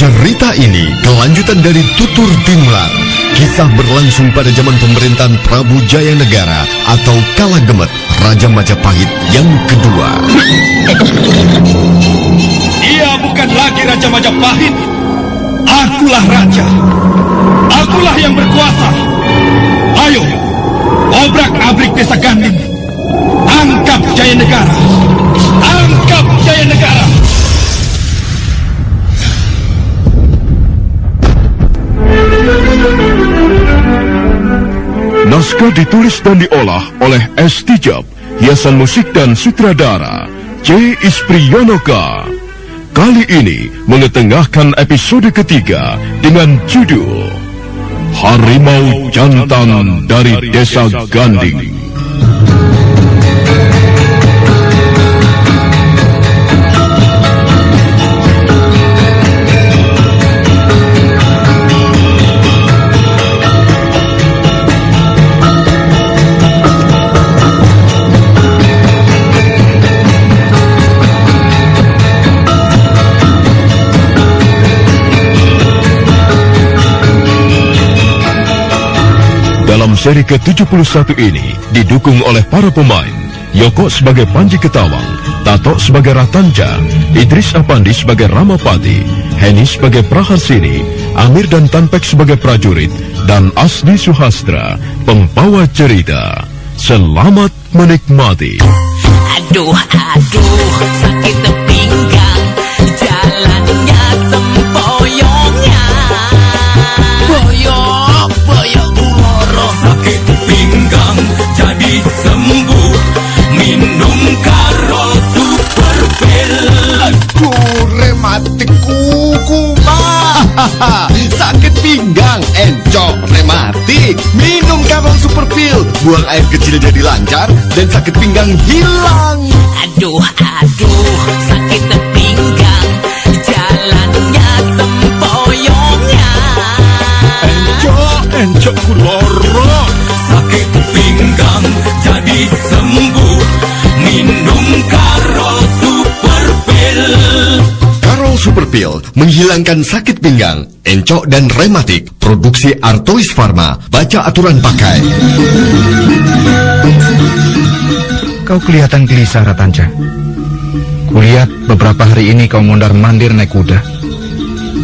Cerita ini kelanjutan dari Tutur Timlar. Kisah berlangsung pada zaman pemerintahan Prabu Jaya Negara atau Kala Gemet, Raja Majapahit yang kedua. Dia bukan lagi Raja Majapahit. Akulah Raja. Akulah yang berkuasa. Ayo, obrak-abrik desa Ganding. Angkap Jaya Negara. Angkap Jaya Negara. Naskah ditulis dan diolah oleh S. Tijab, hiasan musik dan sutradara C. Ispriyonoka. Kali ini mengetengahkan episode ketiga dengan judul Harimau Jantan dari Desa Ganding. Seri ke-71 ini didukung oleh para pemain Yoko sebagai Panji Ketawang, Tato sebagai Ratanja, Idris Apandi sebagai Ramapati, Heni sebagai Praharsini, Amir dan Tanpek sebagai prajurit, dan Asdi Suhastra, pembawa cerita. Selamat menikmati. Aduh, aduh, sakit rematik kuku, Pak. Sakit pinggang, encok, rematik. Minum Karol Super Pill. Buang air kecil jadi lancar dan sakit pinggang hilang. Aduh, aduh, sakit pinggang, jalannya sempoyongnya. Encok, encok kuloro. Sakit pinggang jadi sembuh. Minum Karol Super Pill menghilangkan sakit pinggang, encok dan rematik. Produksi Artois Pharma. Baca aturan pakai. Kau kelihatan gelisah, Ratanja. Kulihat beberapa hari ini kau mondar-mandir naik kuda.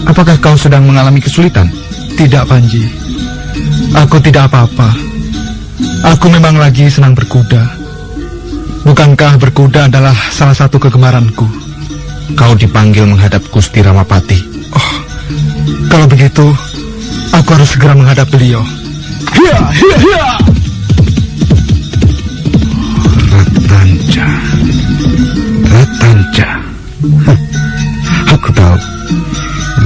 Apakah kau sedang mengalami kesulitan? Tidak, Panji. Aku tidak apa-apa. Aku memang lagi senang berkuda. Bukankah berkuda adalah salah satu kegemaranku? Kau dipanggil menghadap Gusti Ramapati. Oh, kalau begitu, aku harus segera menghadap beliau. Hiya, hiya, hiya. Ratanja. Ratanja. Hah, Aku tahu.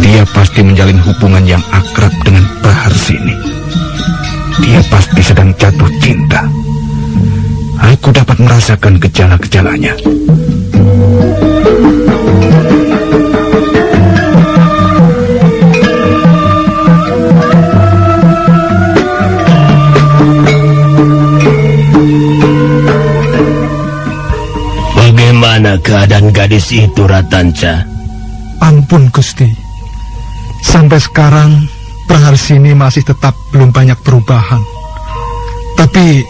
Dia pasti menjalin hubungan yang akrab dengan Bahar sini. Dia pasti sedang jatuh cinta. Aku dapat merasakan gejala-gejalanya. Bagaimana keadaan gadis itu, Ratanca? Ampun, Gusti. Sampai sekarang, Praharsini masih tetap belum banyak perubahan. Tapi,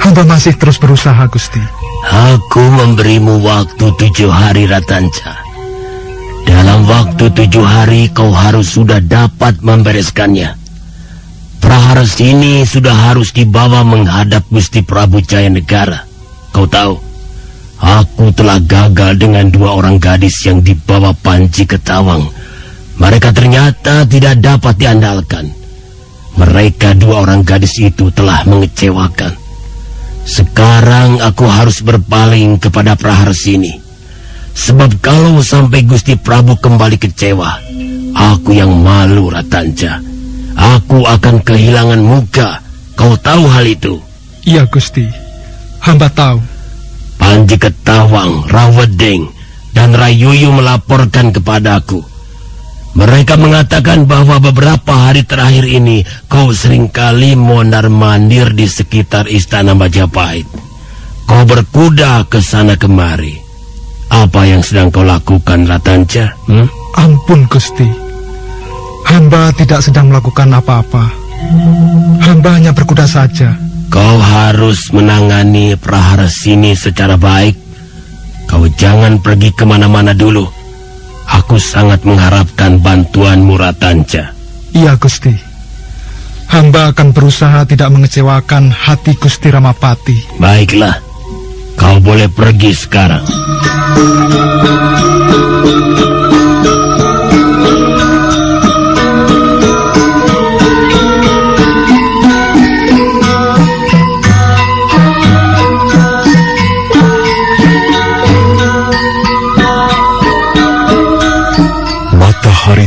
hamba masih terus berusaha, Gusti. Aku memberimu waktu tujuh hari, Ratanca. Dalam waktu tujuh hari kau harus sudah dapat membereskannya. Praharsini sudah harus dibawa menghadap Gusti Prabu Jaya Negara. Kau tahu, aku telah gagal dengan dua orang gadis yang dibawa Panji Ketawang. Mereka ternyata tidak dapat diandalkan. Mereka dua orang gadis itu telah mengecewakan. Sekarang aku harus berpaling kepada Praharsini. Sebab kalau sampai Gusti Prabu kembali kecewa, aku yang malu Ratanja. Aku akan kehilangan muka. Kau tahu hal itu? Iya, Gusti. Hamba tahu. Panji Ketawang, Rawedeng, dan Rayuyu melaporkan kepadaku. Mereka mengatakan bahwa beberapa hari terakhir ini kau sering kali mondar-mandir di sekitar istana Majapahit. Kau berkuda ke sana kemari. Apa yang sedang kau lakukan, Ratanca? Hmm? Ampun Gusti. Hamba tidak sedang melakukan apa-apa. Hamba hanya berkuda saja. Kau harus menangani prahara sini secara baik. Kau jangan pergi ke mana-mana dulu. Aku sangat mengharapkan bantuanmu, Ratanca. Iya Gusti. Hamba akan berusaha tidak mengecewakan hati Gusti Ramapati. Baiklah, kau boleh pergi sekarang.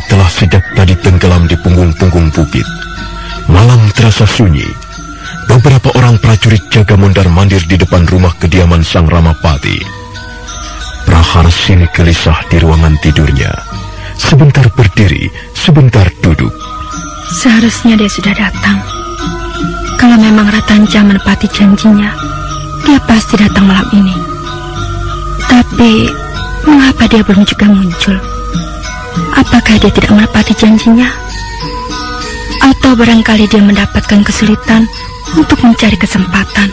Telah sejak tadi tenggelam di punggung-punggung bukit. Malam terasa sunyi. Beberapa orang prajurit jaga mondar-mandir di depan rumah kediaman Sang Ramapati. Prahar sini gelisah di ruangan tidurnya. Sebentar berdiri, sebentar duduk. Seharusnya dia sudah datang. Kalau memang Ratanca menepati janjinya, dia pasti datang malam ini. Tapi, mengapa dia belum juga muncul? Apakah dia tidak menepati janjinya? Atau barangkali dia mendapatkan kesulitan untuk mencari kesempatan?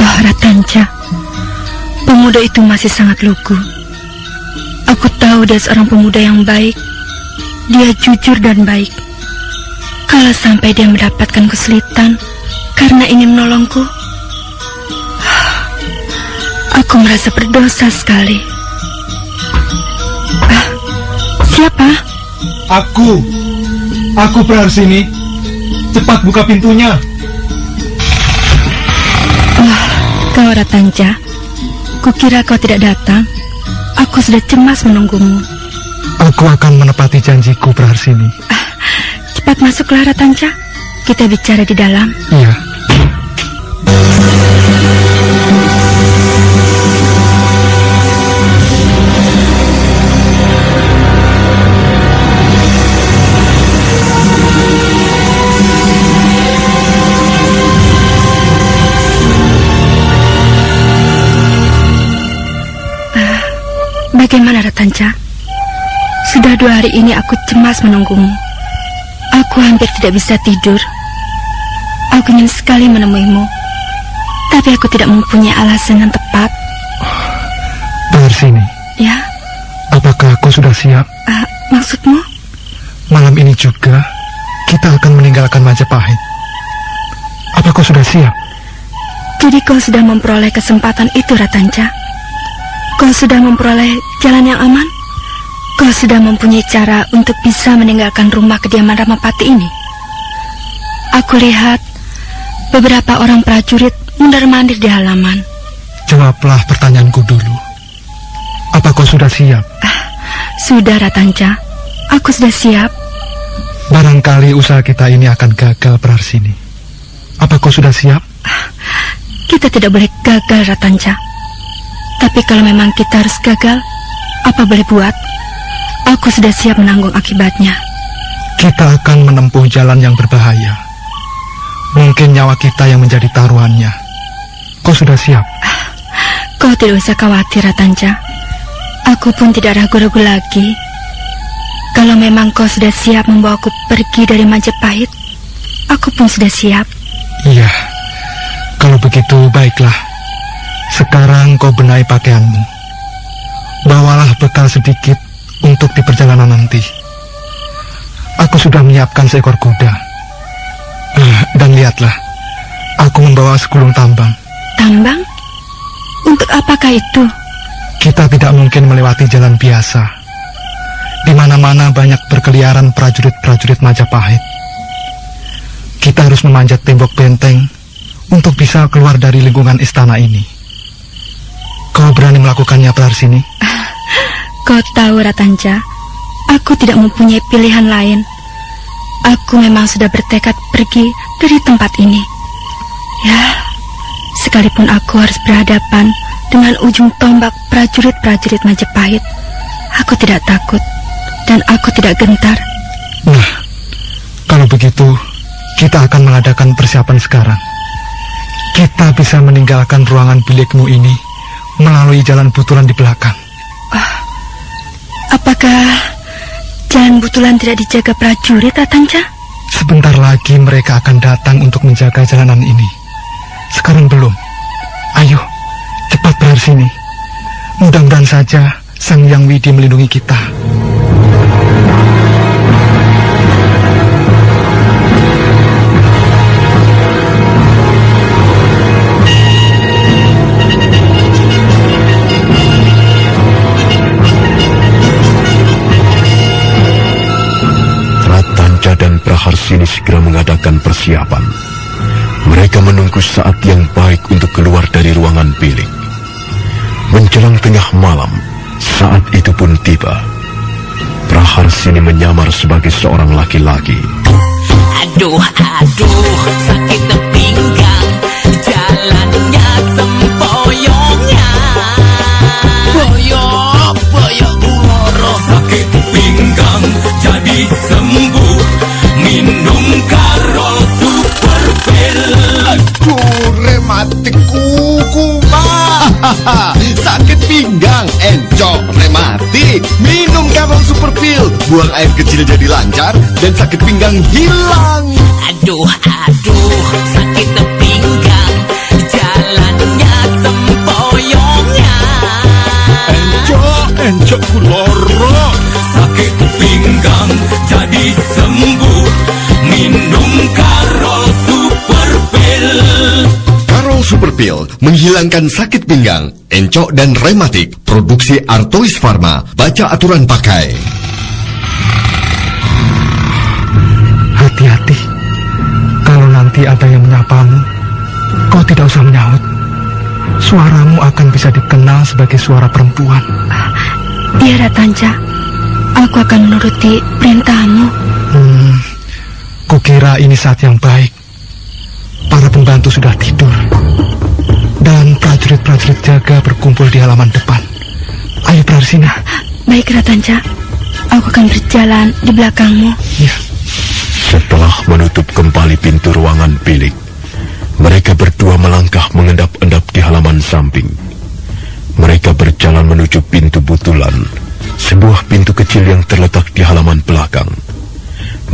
Oh, Ratanca, pemuda itu masih sangat lugu. Aku tahu dia seorang pemuda yang baik. Dia jujur dan baik. Kalau sampai dia mendapatkan kesulitan karena ingin menolongku, aku merasa berdosa sekali. Ah, siapa? Aku. Aku Praharsini. Cepat buka pintunya. Wah, kau Ratanca. Kukira kau tidak datang. Aku sudah cemas menunggumu. Aku akan menepati janjiku Praharsini. Cepat masuklah Ratanca. Kita bicara di dalam. Iya. Bagaimana Ratanca? Sudah dua hari ini aku cemas menunggumu. Aku hampir tidak bisa tidur. Aku ingin sekali menemuimu. Tapi aku tidak mempunyai alasan yang tepat. Praharsini, Ya, apakah aku sudah siap? ah, maksudmu? Malam ini juga kita akan meninggalkan Majapahit. Apa kau sudah siap? Jadi kau sudah memperoleh kesempatan itu, Ratanca? Kau sudah memperoleh jalan yang aman? Kau sudah mempunyai cara untuk bisa meninggalkan rumah kediaman Ramapati ini? Aku lihat beberapa orang prajurit mundar-mandir di halaman. Jawablah pertanyaanku dulu. Apa kau sudah siap? Sudah, Ratanca. Aku sudah siap. Barangkali usaha kita ini akan gagal Praharsini. Apa kau sudah siap? Kita tidak boleh gagal, Ratanca. Tapi kalau memang kita harus gagal, apa boleh buat? Aku sudah siap menanggung akibatnya. Kita akan menempuh jalan yang berbahaya. Mungkin nyawa kita yang menjadi taruhannya. Kau sudah siap? Kau tidak usah khawatir, Ratanca. Aku pun tidak ragu-ragu lagi. Kalau memang kau sudah siap membawaku pergi dari Majapahit, aku pun sudah siap. Iya. Kalau begitu, baiklah. Sekarang kau benahi pakaianmu. Bawalah bekal sedikit untuk di perjalanan nanti. Aku sudah menyiapkan seekor kuda. Ah, Dan lihatlah, aku membawa segulung tambang. Tambang? Untuk apakah itu? Kita tidak mungkin melewati jalan biasa. Di mana-mana banyak berkeliaran prajurit-prajurit Majapahit. Kita harus memanjat tembok benteng untuk bisa keluar dari lingkungan istana ini. Kau berani melakukannya, Praharsini? Kau tahu, Ratanca, aku tidak mempunyai pilihan lain. Aku memang sudah bertekad pergi dari tempat ini. Ya, sekalipun aku harus berhadapan dengan ujung tombak prajurit-prajurit Majapahit, aku tidak takut dan aku tidak gentar. Nah, kalau begitu, kita akan mengadakan persiapan sekarang. kita bisa meninggalkan ruangan bilikmu ini melalui jalan butulan di belakang. Apakah jalan butulan tidak dijaga prajurit, Ratanca? Sebentar lagi mereka akan datang untuk menjaga jalanan ini. Sekarang belum. Ayo, cepat berhari sini. Mudah-mudahan saja Sang Yang Widi melindungi kita. Praharsini segera mengadakan persiapan. Mereka menunggu saat yang baik untuk keluar dari ruangan bilik. Menjelang tengah malam, saat itu pun tiba. Praharsini menyamar sebagai seorang laki-laki. Aduh, aduh, sakit pinggang Jalannya Buang air kecil jadi lancar dan sakit pinggang hilang. Aduh, aduh, sakit pinggang Jalannya sempoyongnya Encok, encok kuloro Sakit pinggang jadi sembuh Minum Karol Super Pill Karol Super Pill menghilangkan sakit pinggang, encok dan rematik. Produksi Artois Pharma. Baca aturan pakai. Hati-hati. Kalau nanti ada yang menyapamu, kau tidak usah menyahut. Suaramu akan bisa dikenal sebagai suara perempuan. Iya, Ratanca. Aku akan menuruti perintahmu. Hmm, kukira ini saat yang baik. Para pembantu sudah tidur. Dan prajurit-prajurit jaga berkumpul di halaman depan. Ayo Prarsina. Baik, Ratanca. Aku akan berjalan di belakangmu. Ya, Setelah menutup kembali pintu ruangan bilik, mereka berdua melangkah mengendap-endap di halaman samping. Mereka berjalan menuju pintu butulan, sebuah pintu kecil yang terletak di halaman belakang.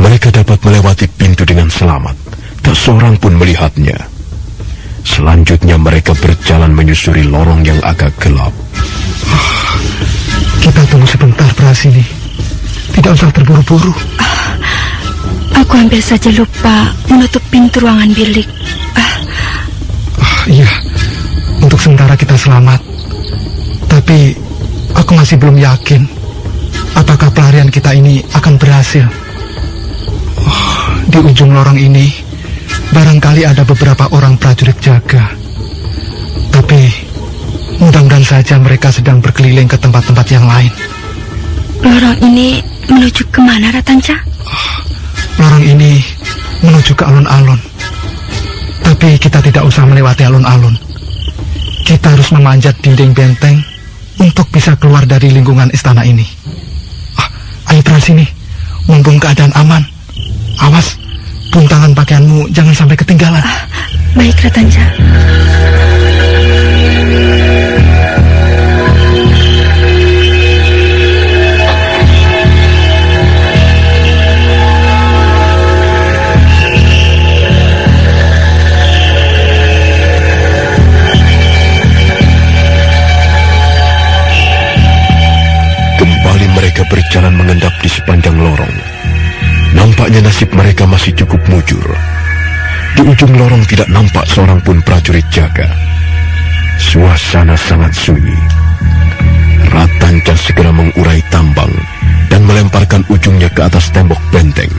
Mereka dapat melewati pintu dengan selamat, tak seorang pun melihatnya. Selanjutnya mereka berjalan menyusuri lorong yang agak gelap. kita tunggu sebentar Prasini. Tidak usah terburu-buru. Aku hampir saja lupa menutup pintu ruangan bilik. Ah, Ah, iya, untuk sementara kita selamat. Tapi aku masih belum yakin apakah pelarian kita ini akan berhasil. Oh, di ujung lorong ini barangkali ada beberapa orang prajurit jaga. Tapi mudah-mudahan saja mereka sedang berkeliling ke tempat-tempat yang lain. lorong ini menuju ke mana, Ratanca? Lorong ini menuju ke alun-alun. Tapi kita tidak usah melewati alun-alun. Kita harus memanjat dinding benteng untuk bisa keluar dari lingkungan istana ini. Ah, ayo terus sini. Mumpung keadaan aman. Awas, buntangan pakaianmu jangan sampai ketinggalan. Baik, Ratanca. Nasib mereka masih cukup mujur. Di ujung lorong tidak nampak seorang pun prajurit jaga. Suasana sangat sunyi. Ratanca segera mengurai tambang dan melemparkan ujungnya ke atas tembok benteng.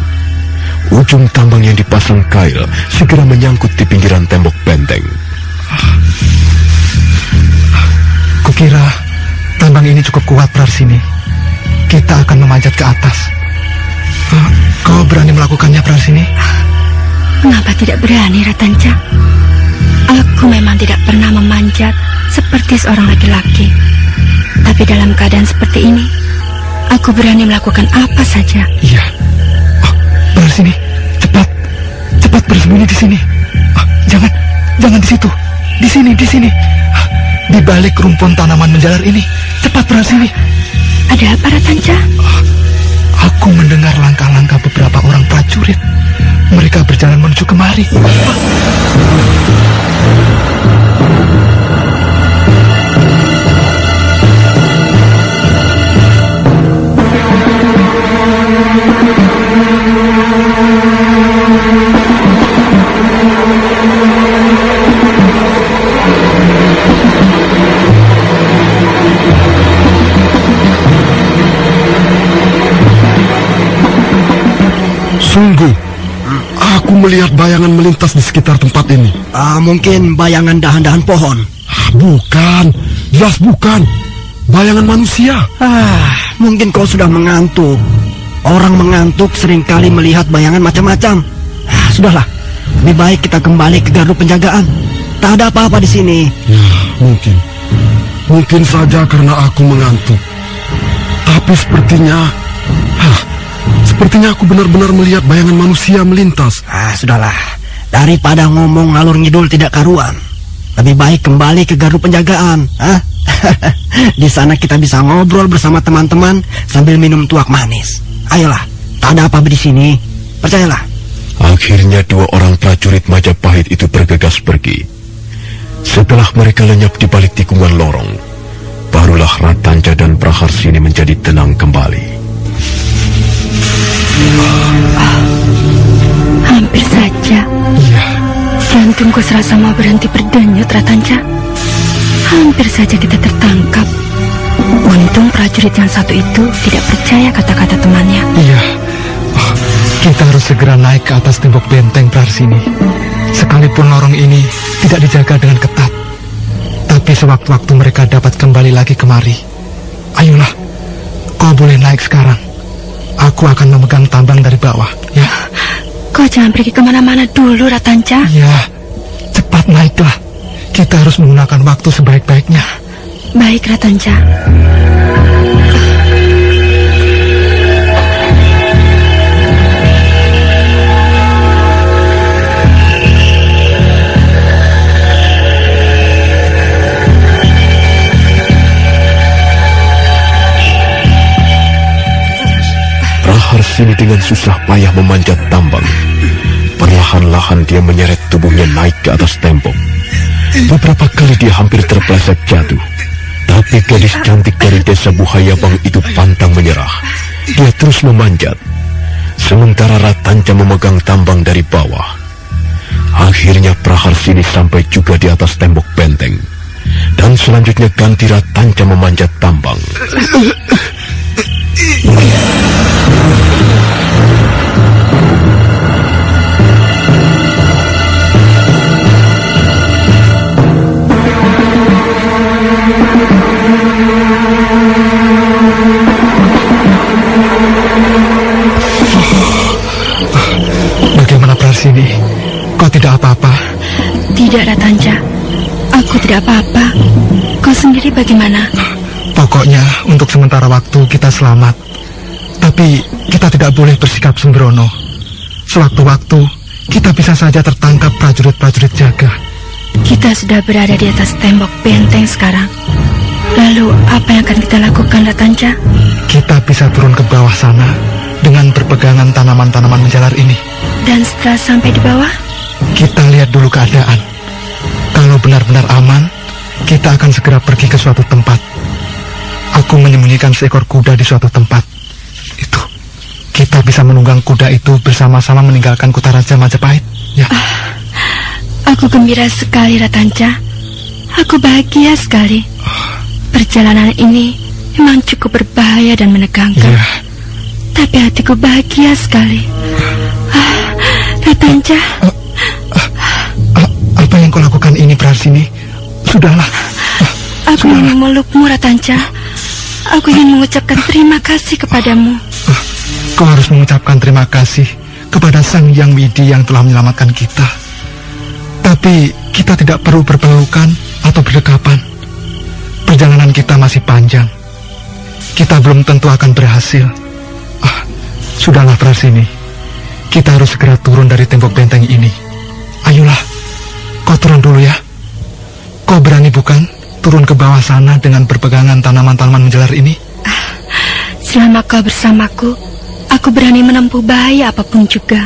Ujung tambang yang dipasang kail segera menyangkut di pinggiran tembok benteng. Kukira tambang ini cukup kuat Prarsini. Kita akan memanjat ke atas. Kau berani melakukannya Prarsini? Mengapa tidak berani, Ratanca? Aku memang tidak pernah memanjat seperti seorang laki-laki. Tapi dalam keadaan seperti ini, aku berani melakukan apa saja. Iya. Oh, benar sini. Cepat. Cepat bersembunyi di sini. Ah, jangan. jangan di situ. Di sini, di sini. Di balik rumpun tanaman menjalar ini. Cepat Prasini. Ada apa Ratanca? Aku mendengar langkah-langkah beberapa orang prajurit. Mereka berjalan menuju kemari. Sungguh, melihat bayangan melintas di sekitar tempat ini. Ah, mungkin bayangan dahan-dahan pohon. Ah, Bukan, jelas bukan. Bayangan manusia. Ah, mungkin kau sudah mengantuk. Orang mengantuk sering kali melihat bayangan macam-macam. Ah, sudahlah. Lebih baik kita kembali ke gardu penjagaan. Tak ada apa-apa di sini. Ya, mungkin. Mungkin saja karena aku mengantuk. Tapi sepertinya... Hah, sepertinya aku benar-benar melihat bayangan manusia melintas. Ah, sudahlah. Daripada ngomong ngalur ngidul tidak karuan. Lebih baik kembali ke gardu penjagaan. Ah? di sana kita bisa ngobrol bersama teman-teman sambil minum tuak manis. Ayolah, tak ada apa-apa di sini. Percayalah. Akhirnya dua orang prajurit Majapahit itu bergegas pergi. Setelah mereka lenyap di balik tikungan lorong, barulah Ratanca dan Praharsini menjadi tenang kembali. Hampir saja. Iya, Jantungku serasa mau berhenti berdenyut Ratanca. Hampir saja kita tertangkap. Untung prajurit yang satu itu tidak percaya kata-kata temannya. iya. Oh, kita harus segera naik ke atas tembok benteng Prarsini. Sekalipun lorong ini tidak dijaga dengan ketat. Tapi sewaktu-waktu mereka dapat kembali lagi kemari. Ayolah, kau boleh naik sekarang. Aku akan memegang tambang dari bawah, ya. Kau jangan pergi ke mana-mana dulu Ratanca. Ya, cepat naiklah. Kita harus menggunakan waktu sebaik-baiknya. Baik Ratanca. Praharsini dengan susah payah memanjat tambang. Perlahan-lahan dia menyeret tubuhnya naik ke atas tembok. Beberapa kali dia hampir terpeleset jatuh. Tapi gadis cantik dari desa Buhayabang itu pantang menyerah. Dia terus memanjat. Sementara Ratanca memegang tambang dari bawah. Akhirnya Praharsini sampai juga di atas tembok benteng. Dan selanjutnya ganti Ratanca memanjat tambang. Bagaimana? Pokoknya untuk sementara waktu kita selamat. Tapi kita tidak boleh bersikap sembrono. Sewaktu-waktu kita bisa saja tertangkap prajurit-prajurit jaga. Kita sudah berada di atas tembok benteng sekarang. Lalu apa yang akan kita lakukan Ratanca? Kita bisa turun ke bawah sana dengan berpegangan tanaman-tanaman menjalar ini. Dan setelah sampai di bawah, Kita lihat dulu keadaan. Kalau benar-benar aman, kita akan segera pergi ke suatu tempat. Aku menyembunyikan seekor kuda di suatu tempat. Itu. Kita bisa menunggang kuda itu bersama-sama meninggalkan kota Raja Majapahit. Ya, aku gembira sekali Ratanca. Aku bahagia sekali. Perjalanan ini memang cukup berbahaya dan menegangkan. ya. Tapi hatiku bahagia sekali. Ah, Ratanca, A- apa yang kau lakukan ini, Prarsini? Sudahlah. aku ingin memelukmu Ratanca. Aku ingin mengucapkan terima kasih kepadamu. Kau harus mengucapkan terima kasih kepada Sang Yang Widi yang telah menyelamatkan kita. Tapi kita tidak perlu berpelukan atau berdekapan. Perjalanan kita masih panjang. Kita belum tentu akan berhasil. Ah, sudahlah Prasini. Kita harus segera turun dari tembok benteng ini. Ayolah, kau turun dulu ya. Kau berani bukan turun ke bawah sana dengan berpegangan tanaman-tanaman menjelar ini? Selama kau bersamaku, aku berani menempuh bahaya apa pun juga.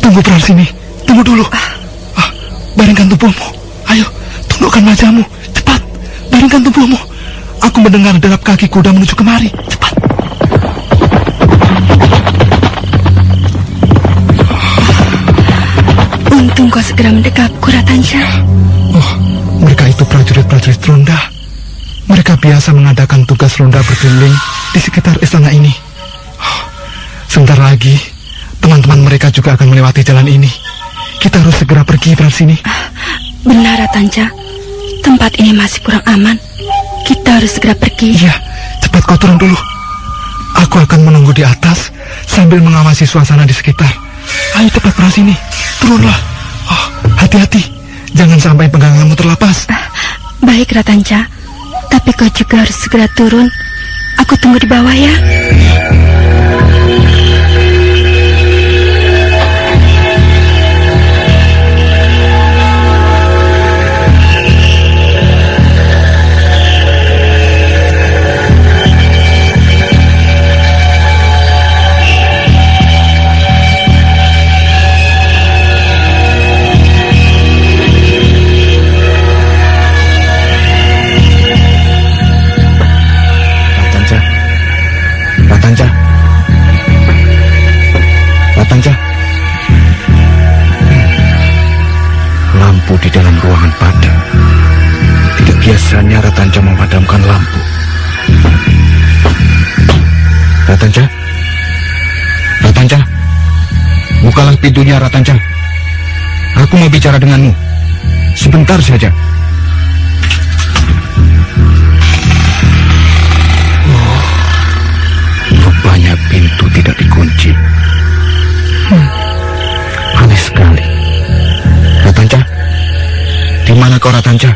Tunggu Prarsini, tunggu dulu. Ah, baringkan tubuhmu. Ayo, tundukkan wajahmu. Cepat, baringkan tubuhmu. Aku mendengar derap kaki kuda menuju kemari. Cepat. Untung kau segera mendekapku, Ratanja. Mereka itu prajurit-prajurit ronda. Mereka biasa mengadakan tugas ronda berkeliling di sekitar istana ini. Oh, sebentar lagi, teman-teman mereka juga akan melewati jalan ini. Kita harus segera pergi dari sini. Benar, Ratanja. Tempat ini masih kurang aman. Kita harus segera pergi. Iya, cepat kau turun dulu. Aku akan menunggu di atas sambil mengawasi suasana di sekitar. Ayo cepat dari sini. Turunlah. Oh, hati-hati. Jangan sampai peganganmu terlepas. Baik, Ratanja. Tapi kau juga harus segera turun. Aku tunggu di bawah ya. Memadamkan lampu. Ratanja. Ratanja. Bukalah pintunya Ratanja. Aku mau bicara denganmu. Sebentar saja. Rupanya pintu tidak dikunci. Hmm. Aneh sekali. Ratanca? Di mana kau Ratanca?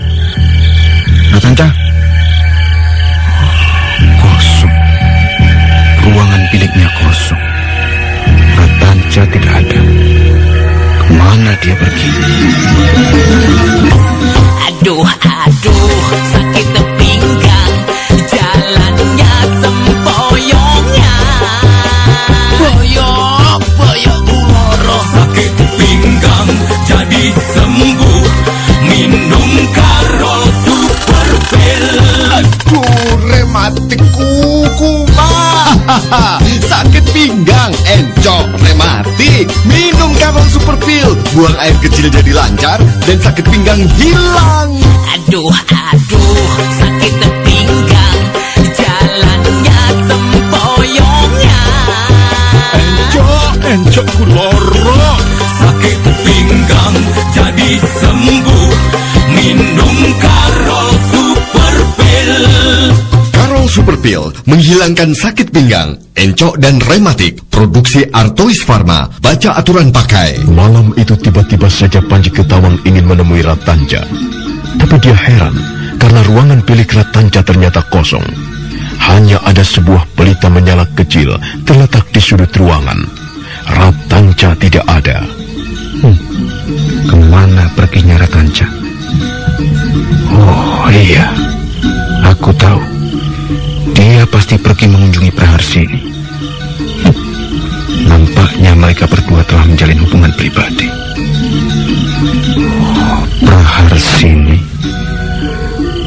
Ratanca? Kosong. Biliknya kosong. Ratanca tidak ada. Ke mana dia pergi? Aduh, aduh, sakit Sakit pinggang, encok, rematik. Minum Karol Super Pill. Buang air kecil jadi lancar dan sakit pinggang hilang. Aduh, aduh, sakit pinggang Jalannya sempoyongnya Encok, encok kuloro Sakit pinggang jadi sembuh Minum Karol Pill Super Pill menghilangkan sakit pinggang, encok dan rematik. Produksi Artois Pharma. Baca aturan pakai. Malam itu tiba-tiba saja Panji Ketawang ingin menemui Ratanja. Tapi dia heran karena ruangan bilik Ratanja ternyata kosong. Hanya ada sebuah pelita menyala kecil terletak di sudut ruangan. Ratanja tidak ada. Hmm. Ke mana perginya Ratanca? Oh iya, aku tahu. Pasti pergi mengunjungi Praharsini. Hmm. Nampaknya mereka berdua telah menjalin hubungan pribadi. Praharsini.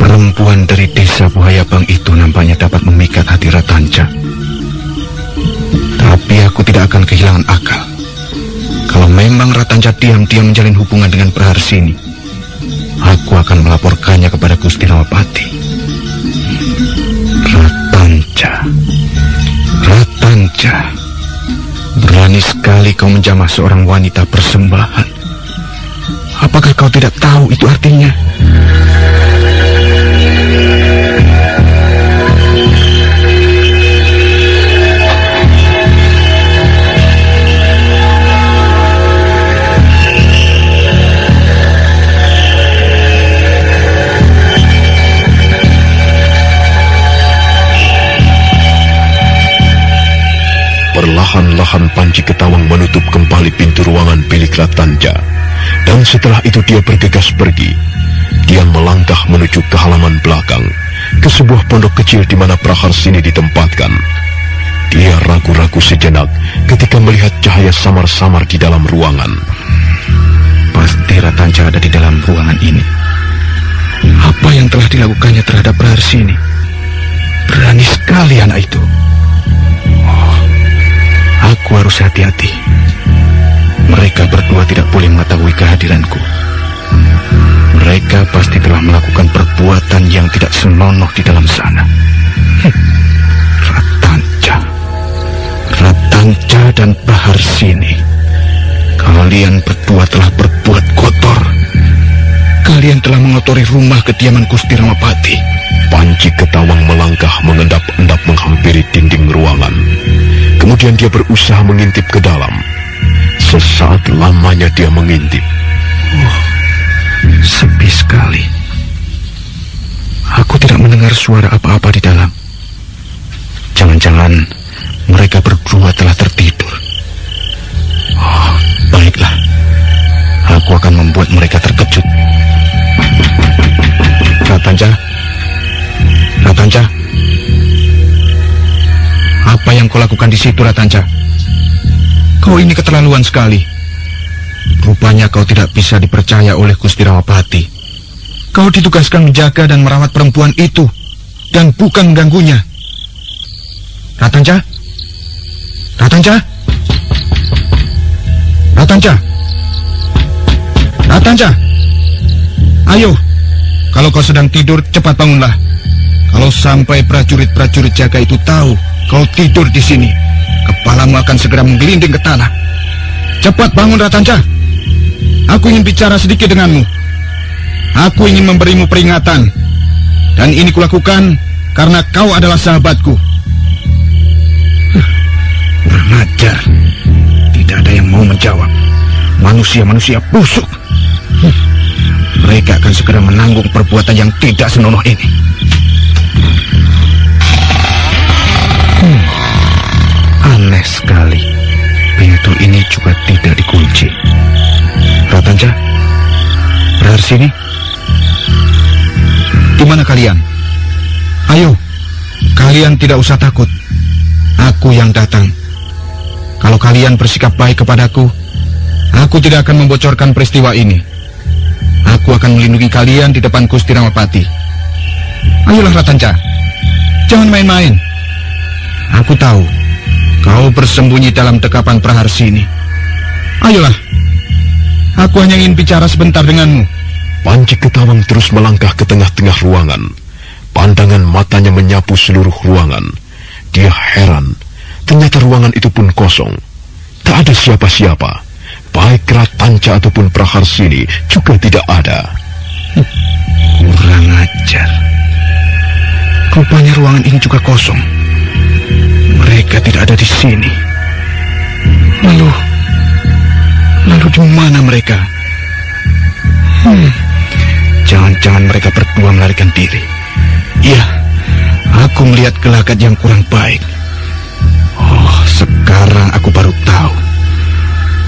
Perempuan dari desa Buhayabang itu nampaknya dapat memikat hati Ratanca. Tapi aku tidak akan kehilangan akal. Kalau memang Ratanca diam-diam menjalin hubungan dengan Praharsini, aku akan melaporkannya kepada Gusti. Ratanca, Ratanca, berani sekali kau menjamah seorang wanita persembahan. Apakah kau tidak tahu itu artinya? Perlahan-lahan Panji Ketawang menutup kembali pintu ruangan bilik Ratanja. Dan setelah itu dia bergegas pergi. Dia melangkah menuju ke halaman belakang, ke sebuah pondok kecil di mana Praharsini ditempatkan. Dia ragu-ragu sejenak ketika melihat cahaya samar-samar di dalam ruangan. Pasti Ratanca ada di dalam ruangan ini. Apa yang telah dilakukannya terhadap Praharsini? Berani sekali anak itu. Aku harus hati-hati. Mereka berdua tidak boleh mengetahui kehadiranku. Mereka pasti telah melakukan perbuatan yang tidak senonoh di dalam sana. Hm. Ratanca. Ratanca dan Bahar Sini. Kalian berdua telah berbuat kotor. Kalian telah mengotori rumah kediaman Gusti Ramapati. Panji Ketawang melangkah mengendap-endap menghampiri dinding ruangan. Kemudian dia berusaha mengintip ke dalam. Sesaat lamanya dia mengintip. Oh, sepi sekali. Aku tidak mendengar suara apa-apa di dalam. Jangan-jangan mereka berdua telah tertidur. Oh, baiklah. Aku akan membuat mereka terkejut. Ratanja, Ratanja, apa yang kau lakukan di situ, Ratanja? Kau ini keterlaluan sekali. Rupanya kau tidak bisa dipercaya oleh Gusti Ramapati. Kau ditugaskan menjaga dan merawat perempuan itu, dan bukan mengganggunya. Ratanja? Ratanja? Ratanja? Ratanja? Ayo, kalau kau sedang tidur, cepat bangunlah. Kalau sampai prajurit-prajurit jaga itu tahu kau tidur di sini, kepalamu akan segera menggelinding ke tanah. Cepat bangun, Ratanja. Aku ingin bicara sedikit denganmu. Aku ingin memberimu peringatan. Dan ini kulakukan karena kau adalah sahabatku. Kurang ajar. Tidak ada yang mau menjawab. Manusia-manusia busuk. Mereka akan segera menanggung perbuatan yang tidak senonoh ini. Sekali. Pintu ini juga tidak dikunci. Ratanja, sini. Di mana kalian? Ayo, kalian tidak usah takut. Aku yang datang. Kalau kalian bersikap baik kepadaku, aku tidak akan membocorkan peristiwa ini. Aku akan melindungi kalian di depan Gusti Ramapati. Ayolah Ratanca, jangan main-main. Aku tahu kau bersembunyi dalam dekapan Praharsini. Ayolah, aku hanya ingin bicara sebentar denganmu. Panji Ketawang terus melangkah ke tengah-tengah ruangan. Pandangan matanya menyapu seluruh ruangan. Dia heran, ternyata ruangan itu pun kosong. Tak ada siapa-siapa. Baik Ratanca ataupun Praharsini juga tidak ada. Kurang ajar. Rupanya ruangan ini juga kosong. Mereka tidak ada di sini. Lalu, lalu di mana mereka? Hmm, jangan-jangan mereka berdua melarikan diri. Iya, aku melihat gelagat yang kurang baik. Oh, sekarang aku baru tahu.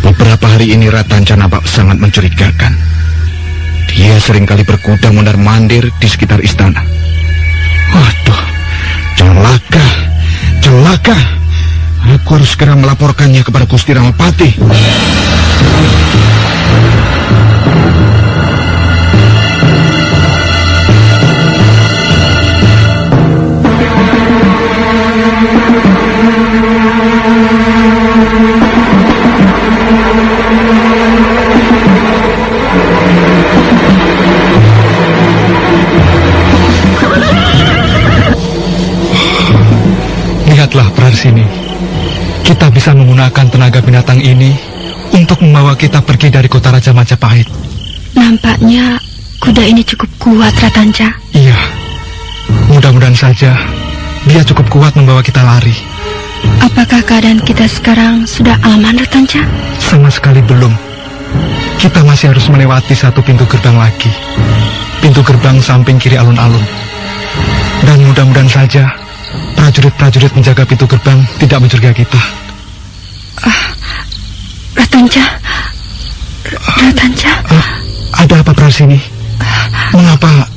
Beberapa hari ini Ratanca nampak sangat mencurigakan. Dia sering kali berkuda mondar-mandir di sekitar istana. Waduh, celaka, celaka. Aku harus segera melaporkannya kepada Gusti Ramapati. Prarsini. Kita bisa menggunakan tenaga binatang ini untuk membawa kita pergi dari kota Raja Majapahit. Nampaknya kuda ini cukup kuat, Ratanca. Iya. Mudah-mudahan saja dia cukup kuat membawa kita lari. Apakah keadaan kita sekarang sudah aman, Ratanca? Sama sekali belum. Kita masih harus melewati satu pintu gerbang lagi. Pintu gerbang samping kiri alun-alun. Dan mudah-mudahan saja prajurit-prajurit menjaga pintu gerbang tidak mencurigai kita. Ah, Ratanca. Ratanca, Ah, ada apa Prasini? Mengapa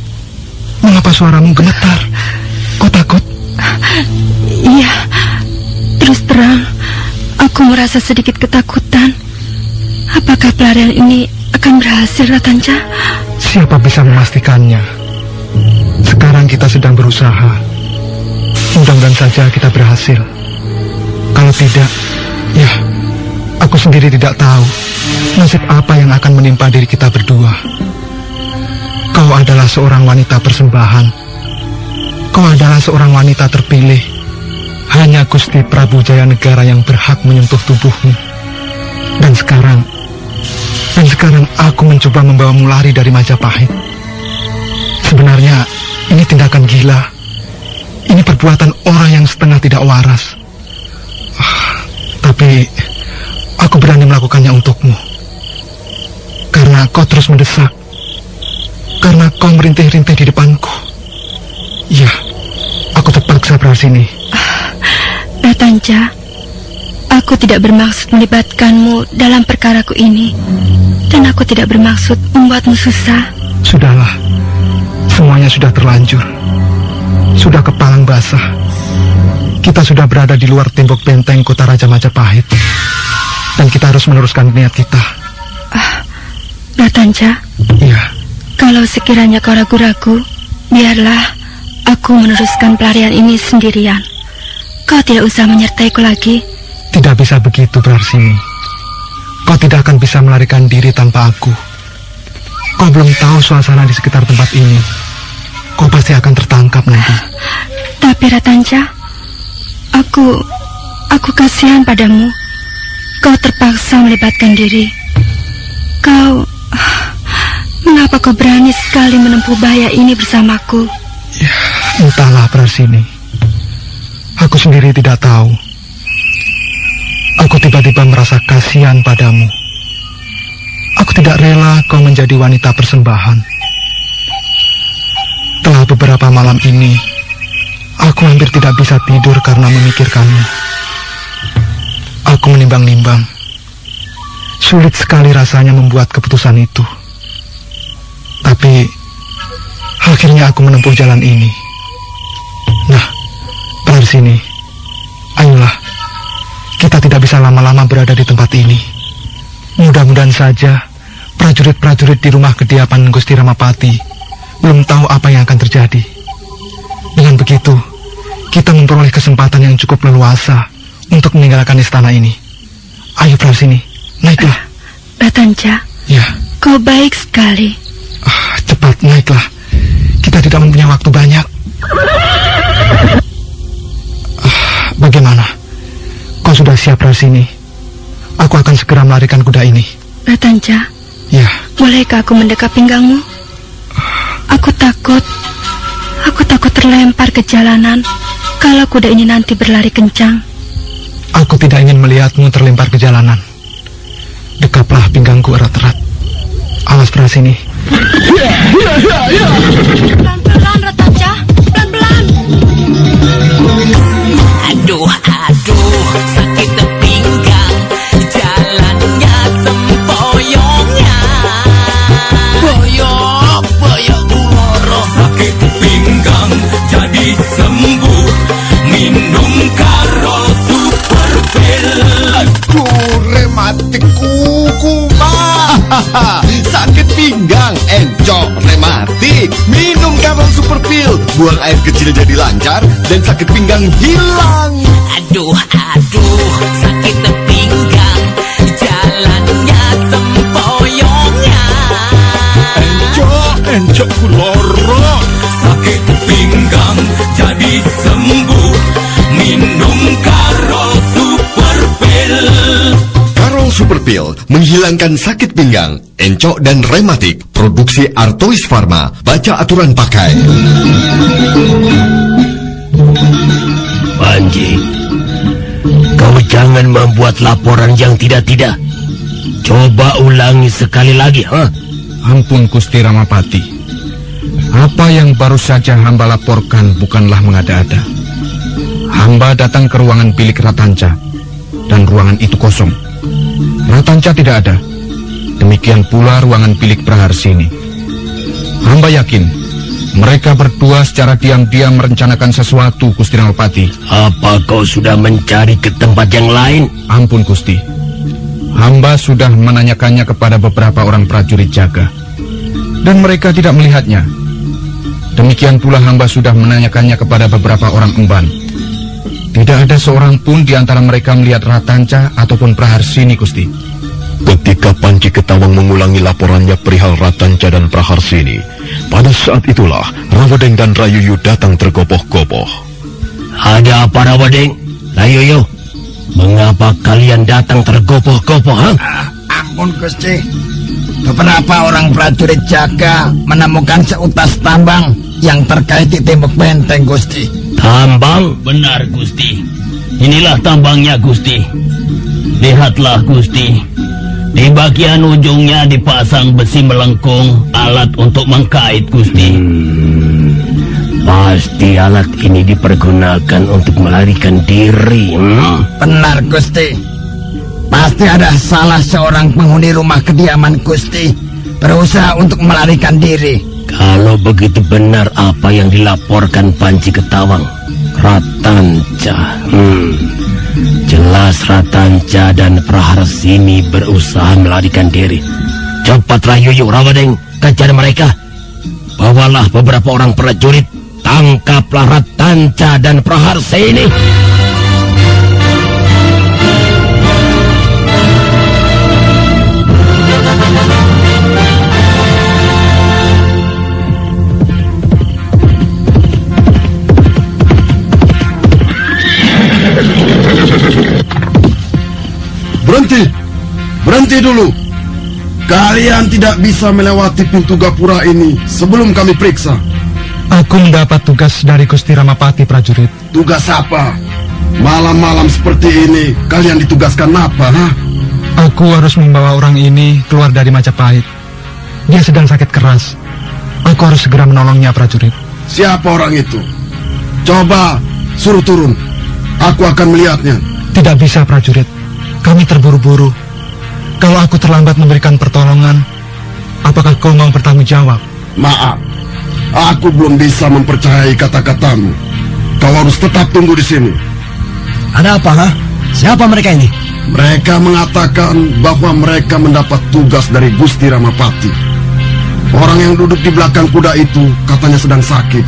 mengapa suaramu gemetar? Kau takut? iya. Terus terang, aku merasa sedikit ketakutan. Apakah pelarian ini akan berhasil, Ratanca? Siapa bisa memastikannya? Sekarang kita sedang berusaha. Mudah-mudahan saja kita berhasil. Kalau tidak, ya, aku sendiri tidak tahu nasib apa yang akan menimpa diri kita berdua. Kau adalah seorang wanita persembahan. Kau adalah seorang wanita terpilih. Hanya Gusti Prabu Jaya Negara yang berhak menyentuh tubuhmu. Dan sekarang, dan sekarang aku mencoba membawamu lari dari Majapahit. Sebenarnya ini tindakan gila. Ini perbuatan orang yang setengah tidak waras. Ah, tapi aku berani melakukannya untukmu. Karena kau terus mendesak. Karena kau merintih-rintih di depanku. Ya, aku terpaksa sini. Ratanca, aku tidak bermaksud melibatkanmu dalam perkaraku ini. Dan aku tidak bermaksud membuatmu susah. Sudahlah, semuanya sudah terlanjur. Sudah kepalang basah. Kita sudah berada di luar tembok benteng kota Raja Majapahit. Dan kita harus meneruskan niat kita. Ratanca, Iya, kalau sekiranya kau ragu-ragu, biarlah aku meneruskan pelarian ini sendirian. Kau tidak usah menyertaiku lagi. tidak bisa begitu Prarsini. Kau tidak akan bisa melarikan diri tanpa aku. Kau belum tahu suasana di sekitar tempat ini. Kau pasti akan tertangkap nanti. Tapi Ratanca, aku aku kasihan padamu. Kau terpaksa melibatkan diri. Kau mengapa kau berani sekali menempuh bahaya ini bersamaku? Entahlah Prasini. Aku sendiri tidak tahu. Aku tiba-tiba merasa kasihan padamu. Aku tidak rela kau menjadi wanita persembahan. Beberapa malam ini, aku hampir tidak bisa tidur karena memikirkanmu. Aku menimbang-nimbang. Sulit sekali rasanya membuat keputusan itu. Tapi akhirnya aku menempuh jalan ini. Nah, benar sini. Ayolah, kita tidak bisa lama-lama berada di tempat ini. Mudah-mudahan saja prajurit-prajurit di rumah kediaman Gusti Ramapati belum tahu apa yang akan terjadi. Dengan begitu, kita memperoleh kesempatan yang cukup leluasa untuk meninggalkan istana ini. Ayo sini, naiklah. Ratanca, Ya, kau baik sekali. ah, cepat naiklah. Kita tidak mempunyai waktu banyak. Ah, bagaimana? Kau sudah siap sini? Aku akan segera melarikan kuda ini. Ratanca, Ya, bolehkah aku mendekap pinggangmu? Aku takut. Aku takut terlempar ke jalanan kalau kuda ini nanti berlari kencang. aku tidak ingin melihatmu terlempar ke jalanan. Dekaplah pinggangku erat-erat. Awas sini. Pelan-pelan, kuku mah Sakit pinggang, encok, rematik. Minum Karol Super Pill Buang air kecil jadi lancar Dan sakit pinggang hilang. Aduh, aduh, sakit pinggang. Jalannya sempoyongnya Encok, encok kuloro Sakit pinggang jadi sembuh Karol Super Pill menghilangkan sakit pinggang, encok dan rematik. Produksi Artois Pharma. Baca aturan pakai. Panji, kau jangan membuat laporan yang tidak-tidak. Coba ulangi sekali lagi, ha? Ampun Gusti Ramapati. Apa yang baru saja hamba laporkan bukanlah mengada-ada. Hamba datang ke ruangan bilik Ratanca dan ruangan itu kosong. Ratanca tidak ada. Demikian pula ruangan bilik Praharsini. Hamba yakin mereka berdua secara diam-diam merencanakan sesuatu, Gusti Ranopati. Apa kau sudah mencari ke tempat yang lain? Ampun, Gusti. Hamba sudah menanyakannya kepada beberapa orang prajurit jaga. Dan mereka tidak melihatnya. Demikian pula hamba sudah menanyakannya kepada beberapa orang emban. Tidak ada seorang pun di antara mereka melihat Ratanca ataupun Praharsini, Gusti. Ketika Panji Ketawang mengulangi laporannya perihal Ratanca dan Praharsini, pada saat itulah Rawadeng dan Rayuyu datang tergopoh-gopoh. Ada apa Rawadeng? Rayuyu, mengapa kalian datang tergopoh-gopoh? Ha? Ah, ampun Gusti. Beberapa orang prajurit jaga menemukan seutas tambang yang terkait di tembok benteng Gusti. Tambang? Benar Gusti. Inilah tambangnya Gusti. Lihatlah Gusti. Di bagian ujungnya dipasang besi melengkung, alat untuk mengkait Gusti. Hmm, pasti alat ini dipergunakan untuk melarikan diri. Hmm? Benar Gusti. Pasti ada salah seorang penghuni rumah kediaman Gusti berusaha untuk melarikan diri. Kalau begitu benar apa yang dilaporkan Panji Ketawang, Ratanca. Hmm. Jelas Ratanca dan Praharsini berusaha melarikan diri. Cepat Rayuyu Rawadeng, kejar mereka. Bawalah beberapa orang prajurit, tangkaplah Ratanca dan Praharsini. Berhenti! Berhenti dulu! Kalian tidak bisa melewati pintu gapura ini sebelum kami periksa. Aku mendapat tugas dari Gusti Ramapati prajurit. Tugas apa? Malam-malam seperti ini kalian ditugaskan apa, ha? Aku harus membawa orang ini keluar dari Majapahit. Dia sedang sakit keras. Aku harus segera menolongnya prajurit. Siapa orang itu? Coba suruh turun. Aku akan melihatnya. Tidak bisa prajurit. Kami terburu-buru. Kalau aku terlambat memberikan pertolongan, apakah kau mau bertanggung jawab? Maaf, aku belum bisa mempercayai kata-katamu. Kau harus tetap tunggu di sini. Ada apa, ha? Siapa mereka ini? Mereka mengatakan bahwa mereka mendapat tugas dari Gusti Ramapati. Orang yang duduk di belakang kuda itu katanya sedang sakit.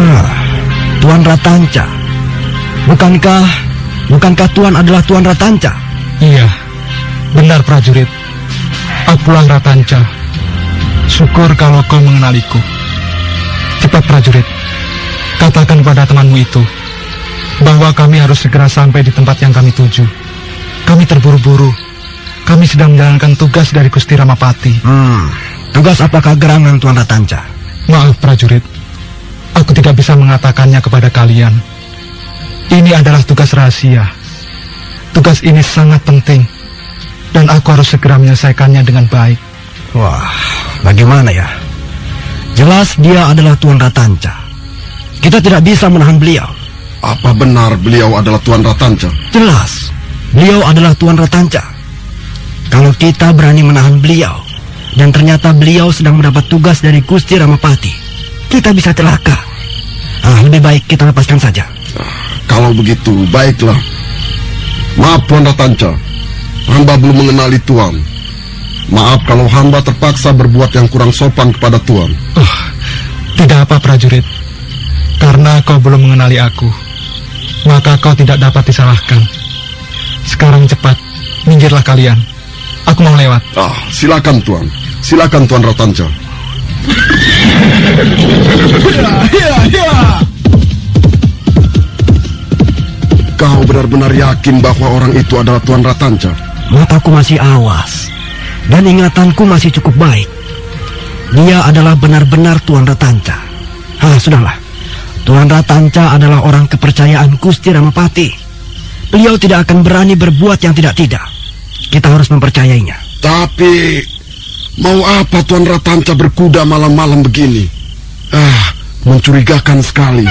Ah, Tuan Ratanca. Bukankah bukankah Tuan adalah Tuan Ratanca? Iya, benar prajurit. Akulah Ratanca. Syukur kalau kau mengenaliku. Cepat prajurit, katakan pada temanmu itu bahwa kami harus segera sampai di tempat yang kami tuju. Kami terburu-buru. Kami sedang menjalankan tugas dari Gusti Ramapati. Hmm, tugas apakah gerangan Tuan Ratanca? Maaf prajurit, aku tidak bisa mengatakannya kepada kalian. Ini adalah tugas rahasia. Tugas ini sangat penting dan aku harus segera menyelesaikannya dengan baik. Wah, bagaimana ya? Jelas dia adalah Tuan Ratanca. Kita tidak bisa menahan beliau. Apa benar beliau adalah Tuan Ratanca? Jelas, beliau adalah Tuan Ratanca. Kalau kita berani menahan beliau, dan ternyata beliau sedang mendapat tugas dari Gusti Ramapati, kita bisa celaka. Ah, lebih baik kita lepaskan saja. Kalau begitu, baiklah. Maaf Tuan Ratanca, hamba belum mengenali Tuan. Maaf kalau hamba terpaksa berbuat yang kurang sopan kepada Tuan. Oh, tidak apa prajurit. Karena kau belum mengenali aku, maka kau tidak dapat disalahkan. Sekarang cepat, minggirlah kalian. Aku mau lewat. Ah, silakan Tuan. Silakan Tuan Ratanca. Kau benar-benar yakin bahwa orang itu adalah Tuan Ratanca? Mataku masih awas, dan ingatanku masih cukup baik. Dia adalah benar-benar Tuan Ratanca. Ah, sudahlah. Tuan Ratanca adalah orang kepercayaan Gusti Ramapati. Beliau tidak akan berani berbuat yang tidak-tidak. Kita harus mempercayainya. Tapi mau apa Tuan Ratanca berkuda malam-malam begini? Ah, mencurigakan sekali.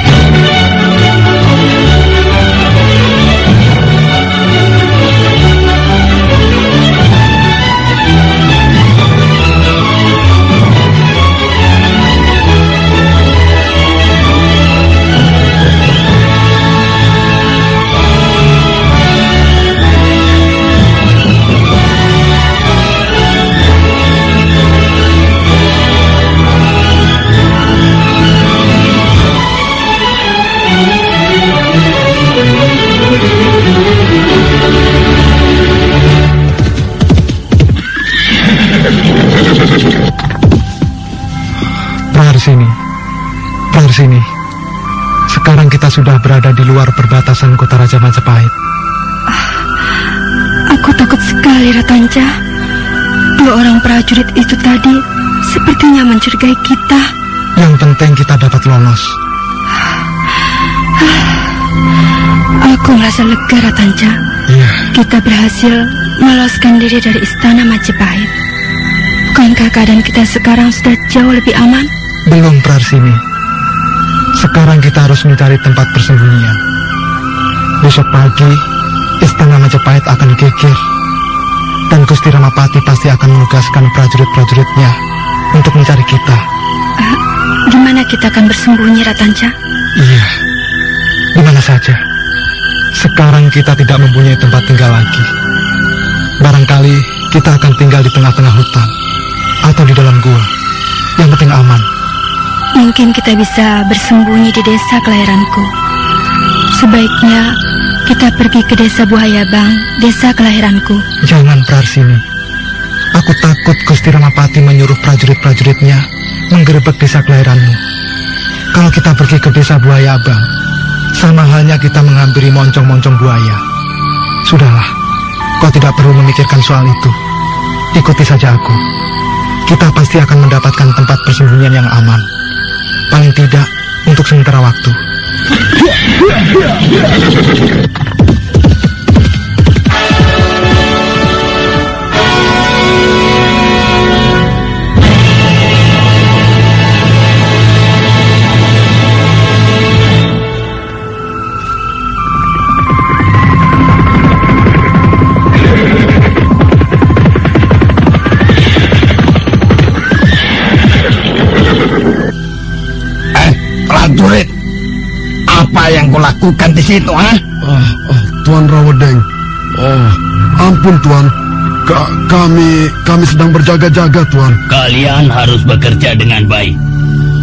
Kita sudah berada di luar perbatasan kota Raja Majapahit. Aku takut sekali, Ratanca. Dua orang prajurit itu tadi sepertinya mencurigai kita. Yang penting kita dapat lolos. Aku merasa lega, Ratanca. Iya, Kita berhasil meloloskan diri dari istana Majapahit. Bukankah keadaan kita sekarang sudah jauh lebih aman? belum Praharsini. Sekarang kita harus mencari tempat persembunyian. Besok pagi, istana Majapahit akan geger. Dan Gusti Ramapati pasti akan menugaskan prajurit-prajuritnya untuk mencari kita. Di mana kita akan bersembunyi, Ratanca? Iya, di mana saja. Sekarang kita tidak mempunyai tempat tinggal lagi. Barangkali kita akan tinggal di tengah-tengah hutan atau di dalam gua. Yang penting aman. Mungkin kita bisa bersembunyi di desa kelahiranku. Sebaiknya kita pergi ke desa Buaya Bang, desa kelahiranku. Jangan Praharsini. Aku takut Gusti Ramapati menyuruh prajurit-prajuritnya menggerebek desa kelahiranmu. Kalau kita pergi ke desa Buaya Abang, sama halnya kita menghampiri moncong-moncong buaya. Sudahlah, kau tidak perlu memikirkan soal itu. Ikuti saja aku. Kita pasti akan mendapatkan tempat persembunyian yang aman. Paling tidak untuk sementara waktu. Lakukan di situ? Ah, ah, Tuan Rawedeng. Oh, ampun Tuan. Ka- kami kami sedang berjaga-jaga Tuan. Kalian harus bekerja dengan baik.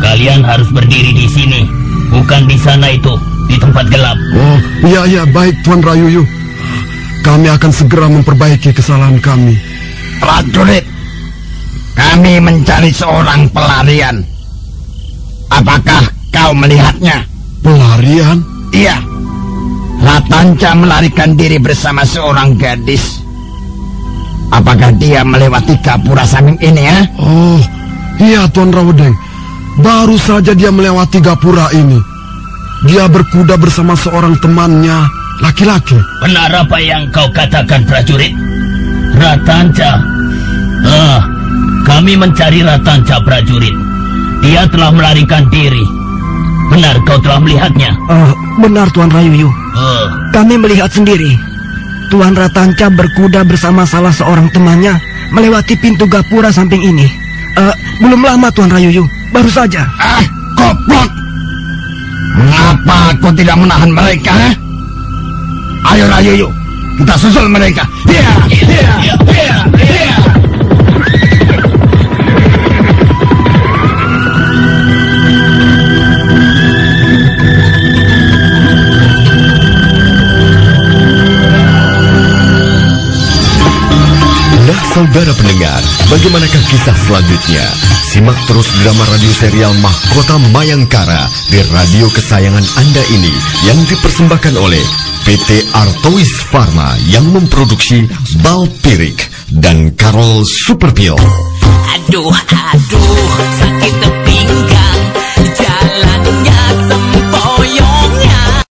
Kalian harus berdiri di sini, bukan di sana itu, di tempat gelap. Oh, iya iya baik Tuan Rayuyu. Kami akan segera memperbaiki kesalahan kami. Prajurit. Kami mencari seorang pelarian. Apakah kau melihatnya? Pelarian? Iya. Ratanca melarikan diri bersama seorang gadis. Apakah dia melewati Gapura Samim ini ya? Oh, iya Tuan Rawedeng. Baru saja dia melewati gapura ini. Dia berkuda bersama seorang temannya, laki-laki. Benar apa yang kau katakan prajurit? Ratanca. Ah, kami mencari Ratanca prajurit. Dia telah melarikan diri. Benar kau telah melihatnya? Eh, benar Tuan Rayuyu. Oh, Kami melihat sendiri. Tuan Ratanca berkuda bersama salah seorang temannya melewati pintu gapura samping ini. Eh, belum lama Tuan Rayuyu, baru saja. Ah, goblok! Mengapa kau tidak menahan mereka? Ayo Rayuyu, kita susul mereka. Iya, iya, iya, iya. Saudara pendengar, bagaimanakah kisah selanjutnya? Simak terus drama radio serial Mahkota Mayangkara di radio kesayangan Anda ini yang dipersembahkan oleh PT Artois Pharma yang memproduksi Balpirik dan Karol Superpil. Aduh, aduh, sakit